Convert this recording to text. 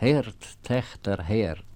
Herd, Töchter, Herd.